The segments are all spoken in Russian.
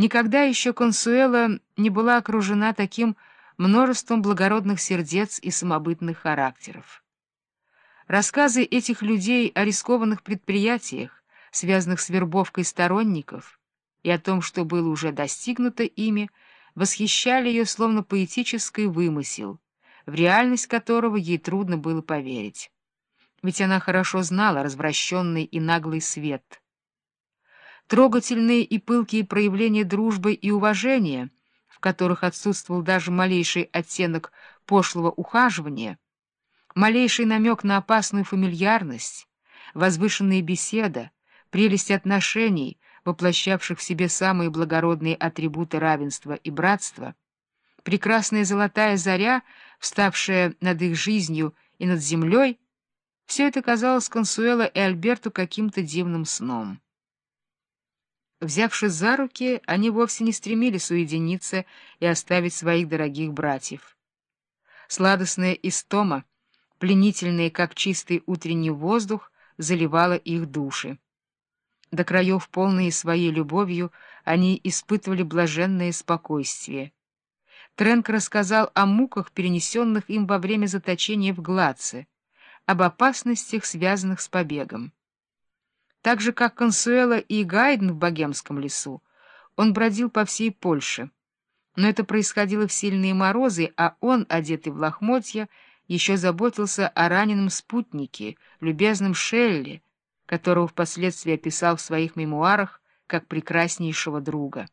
Никогда еще Консуэла не была окружена таким множеством благородных сердец и самобытных характеров. Рассказы этих людей о рискованных предприятиях, связанных с вербовкой сторонников, и о том, что было уже достигнуто ими, восхищали ее словно поэтический вымысел, в реальность которого ей трудно было поверить. Ведь она хорошо знала развращенный и наглый свет. Трогательные и пылкие проявления дружбы и уважения, в которых отсутствовал даже малейший оттенок пошлого ухаживания, малейший намек на опасную фамильярность, возвышенная беседа, прелесть отношений — воплощавших в себе самые благородные атрибуты равенства и братства, прекрасная золотая заря, вставшая над их жизнью и над землей, все это казалось Консуэло и Альберту каким-то дивным сном. Взявшись за руки, они вовсе не стремились уединиться и оставить своих дорогих братьев. Сладостная истома, пленительная, как чистый утренний воздух, заливала их души. До краев полные своей любовью, они испытывали блаженное спокойствие. Тренк рассказал о муках, перенесенных им во время заточения в Гладце, об опасностях, связанных с побегом. Так же, как Консуэла и Гайден в Богемском лесу, он бродил по всей Польше. Но это происходило в сильные морозы, а он, одетый в лохмотья, еще заботился о раненом спутнике, любезном Шелле, которого впоследствии описал в своих мемуарах как прекраснейшего друга.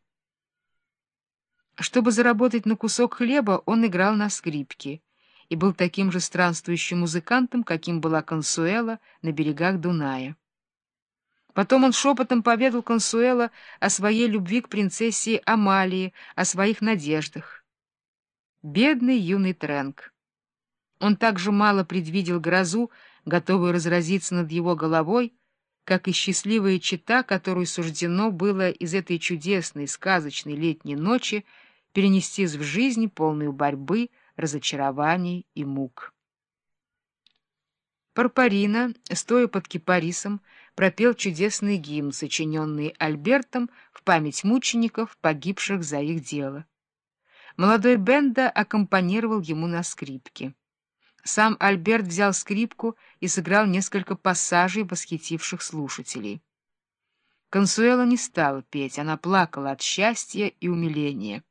Чтобы заработать на кусок хлеба, он играл на скрипке и был таким же странствующим музыкантом, каким была Консуэла на берегах Дуная. Потом он шепотом поведал Консуэла о своей любви к принцессе Амалии, о своих надеждах. Бедный юный Тренк. Он также мало предвидел грозу, готовую разразиться над его головой, как и счастливая чита, которую суждено было из этой чудесной сказочной летней ночи перенестись в жизнь полную борьбы, разочарований и мук. Парпарина, стоя под кипарисом, пропел чудесный гимн, сочиненный Альбертом в память мучеников, погибших за их дело. Молодой Бенда аккомпанировал ему на скрипке. Сам Альберт взял скрипку и сыграл несколько пассажей, восхитивших слушателей. Консуэла не стала петь, она плакала от счастья и умиления.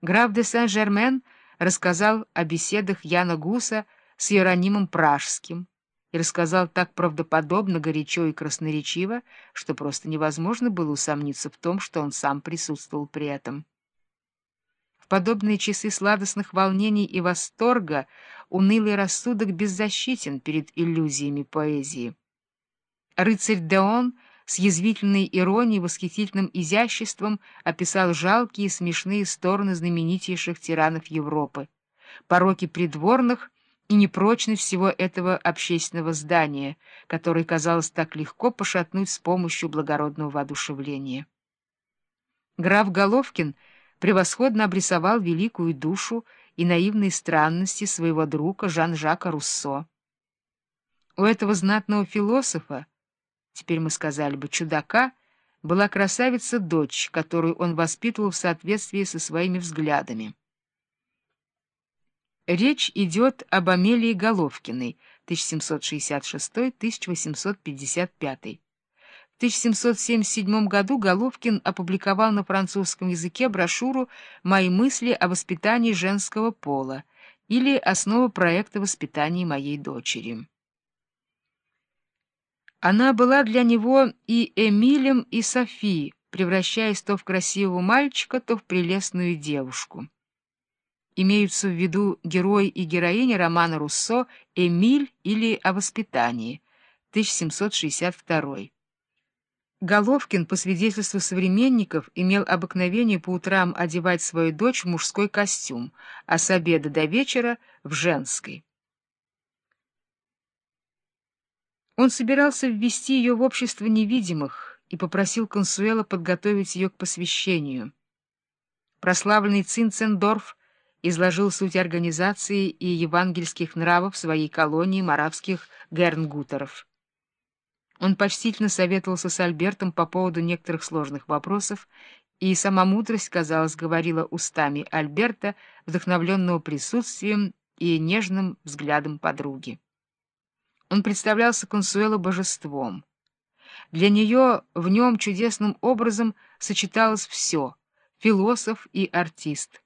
Граф де Сен-Жермен рассказал о беседах Яна Гуса с Иеронимом Пражским и рассказал так правдоподобно, горячо и красноречиво, что просто невозможно было усомниться в том, что он сам присутствовал при этом. В подобные часы сладостных волнений и восторга унылый рассудок беззащитен перед иллюзиями поэзии. Рыцарь Деон с язвительной иронией восхитительным изяществом описал жалкие и смешные стороны знаменитейших тиранов Европы, пороки придворных и непрочность всего этого общественного здания, которое казалось так легко пошатнуть с помощью благородного воодушевления. Граф Головкин — превосходно обрисовал великую душу и наивные странности своего друга Жан-Жака Руссо. У этого знатного философа, теперь мы сказали бы чудака, была красавица-дочь, которую он воспитывал в соответствии со своими взглядами. Речь идет об Амелии Головкиной, 1766-1855. В 1777 году Головкин опубликовал на французском языке брошюру «Мои мысли о воспитании женского пола» или «Основа проекта воспитания моей дочери». Она была для него и Эмилем, и Софи, превращаясь то в красивого мальчика, то в прелестную девушку. Имеются в виду герой и героиня романа Руссо «Эмиль» или «О воспитании» 1762 Головкин, по свидетельству современников, имел обыкновение по утрам одевать свою дочь в мужской костюм, а с обеда до вечера — в женской. Он собирался ввести ее в общество невидимых и попросил Консуэла подготовить ее к посвящению. Прославленный Цинцендорф изложил суть организации и евангельских нравов своей колонии маравских гернгутеров. Он почтительно советовался с Альбертом по поводу некоторых сложных вопросов и сама мудрость, казалось, говорила устами Альберта, вдохновленного присутствием и нежным взглядом подруги. Он представлялся Консуэло божеством. Для нее в нем чудесным образом сочеталось все — философ и артист,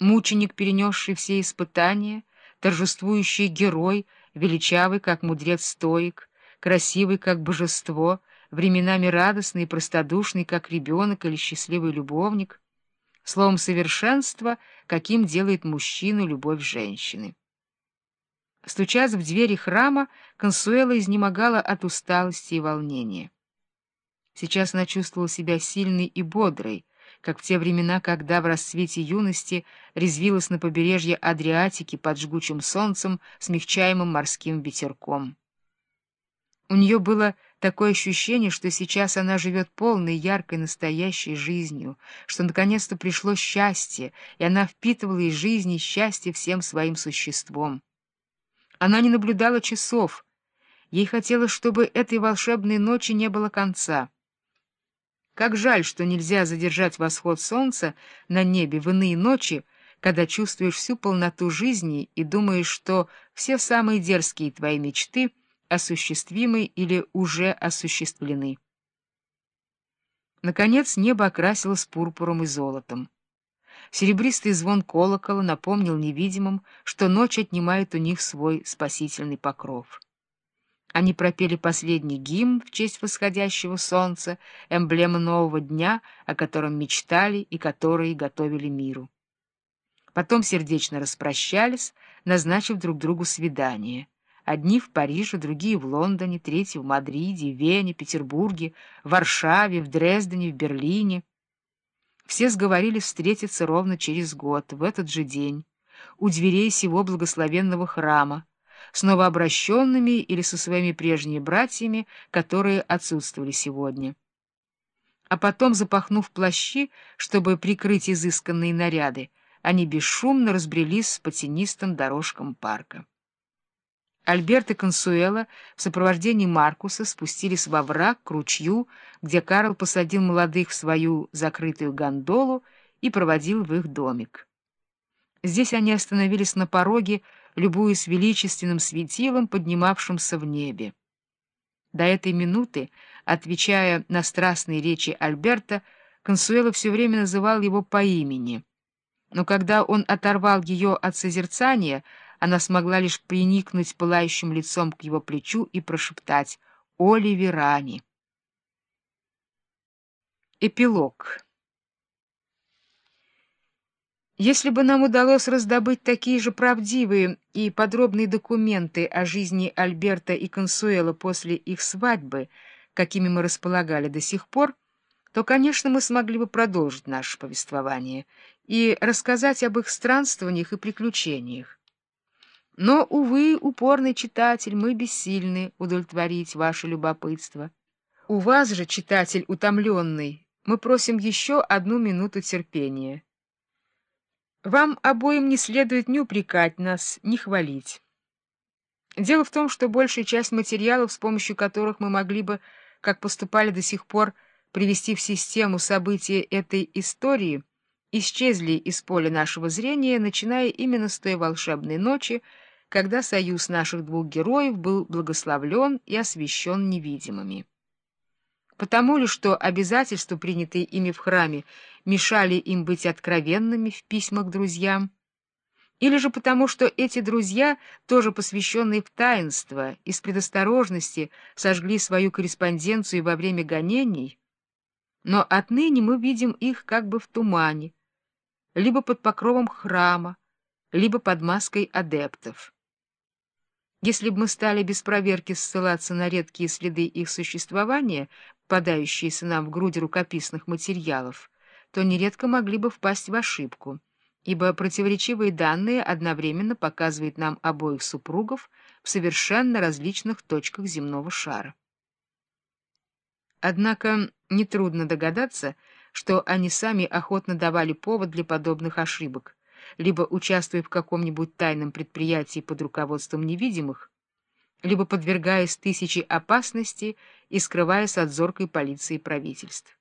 мученик, перенесший все испытания, торжествующий герой, величавый, как мудрец-стоик, красивый, как божество, временами радостный и простодушный, как ребенок или счастливый любовник, словом, совершенство, каким делает мужчину любовь женщины. Стучась в двери храма, Консуэла изнемогала от усталости и волнения. Сейчас она чувствовала себя сильной и бодрой, как в те времена, когда в расцвете юности резвилась на побережье Адриатики под жгучим солнцем, смягчаемым морским ветерком. У нее было такое ощущение, что сейчас она живет полной, яркой, настоящей жизнью, что наконец-то пришло счастье, и она впитывала из жизни счастье всем своим существом. Она не наблюдала часов. Ей хотелось, чтобы этой волшебной ночи не было конца. Как жаль, что нельзя задержать восход солнца на небе в иные ночи, когда чувствуешь всю полноту жизни и думаешь, что все самые дерзкие твои мечты осуществимы или уже осуществлены. Наконец небо окрасилось пурпуром и золотом. Серебристый звон колокола напомнил невидимым, что ночь отнимает у них свой спасительный покров. Они пропели последний гимн в честь восходящего солнца, эмблемы нового дня, о котором мечтали и которые готовили миру. Потом сердечно распрощались, назначив друг другу свидание. Одни в Париже, другие в Лондоне, третьи в Мадриде, Вене, Петербурге, Варшаве, в Дрездене, в Берлине. Все сговорились встретиться ровно через год, в этот же день, у дверей сего благословенного храма, с новообращенными или со своими прежними братьями, которые отсутствовали сегодня. А потом, запахнув плащи, чтобы прикрыть изысканные наряды, они бесшумно разбрелись по тенистым дорожкам парка. Альберт и Консуэла в сопровождении Маркуса спустились во враг к ручью, где Карл посадил молодых в свою закрытую гондолу и проводил в их домик. Здесь они остановились на пороге, любуясь величественным светилом, поднимавшимся в небе. До этой минуты, отвечая на страстные речи Альберта, Консуэла все время называл его по имени. Но когда он оторвал ее от созерцания, она смогла лишь приникнуть пылающим лицом к его плечу и прошептать «Оливерани». Эпилог Если бы нам удалось раздобыть такие же правдивые и подробные документы о жизни Альберта и Консуэла после их свадьбы, какими мы располагали до сих пор, то, конечно, мы смогли бы продолжить наше повествование и рассказать об их странствованиях и приключениях. Но, увы, упорный читатель, мы бессильны удовлетворить ваше любопытство. У вас же, читатель утомленный, мы просим еще одну минуту терпения. Вам обоим не следует ни упрекать нас, ни хвалить. Дело в том, что большая часть материалов, с помощью которых мы могли бы, как поступали до сих пор, привести в систему события этой истории, исчезли из поля нашего зрения, начиная именно с той волшебной ночи, когда союз наших двух героев был благословлен и освящен невидимыми. Потому ли, что обязательства, принятые ими в храме, мешали им быть откровенными в письмах друзьям? Или же потому, что эти друзья, тоже посвященные в таинство, из предосторожности сожгли свою корреспонденцию во время гонений? Но отныне мы видим их как бы в тумане, либо под покровом храма, либо под маской адептов. Если бы мы стали без проверки ссылаться на редкие следы их существования, попадающиеся нам в груди рукописных материалов, то нередко могли бы впасть в ошибку, ибо противоречивые данные одновременно показывают нам обоих супругов в совершенно различных точках земного шара. Однако нетрудно догадаться, что они сами охотно давали повод для подобных ошибок, либо участвуя в каком-нибудь тайном предприятии под руководством невидимых, либо подвергаясь тысяче опасностей и скрываясь от зоркой полиции правительств.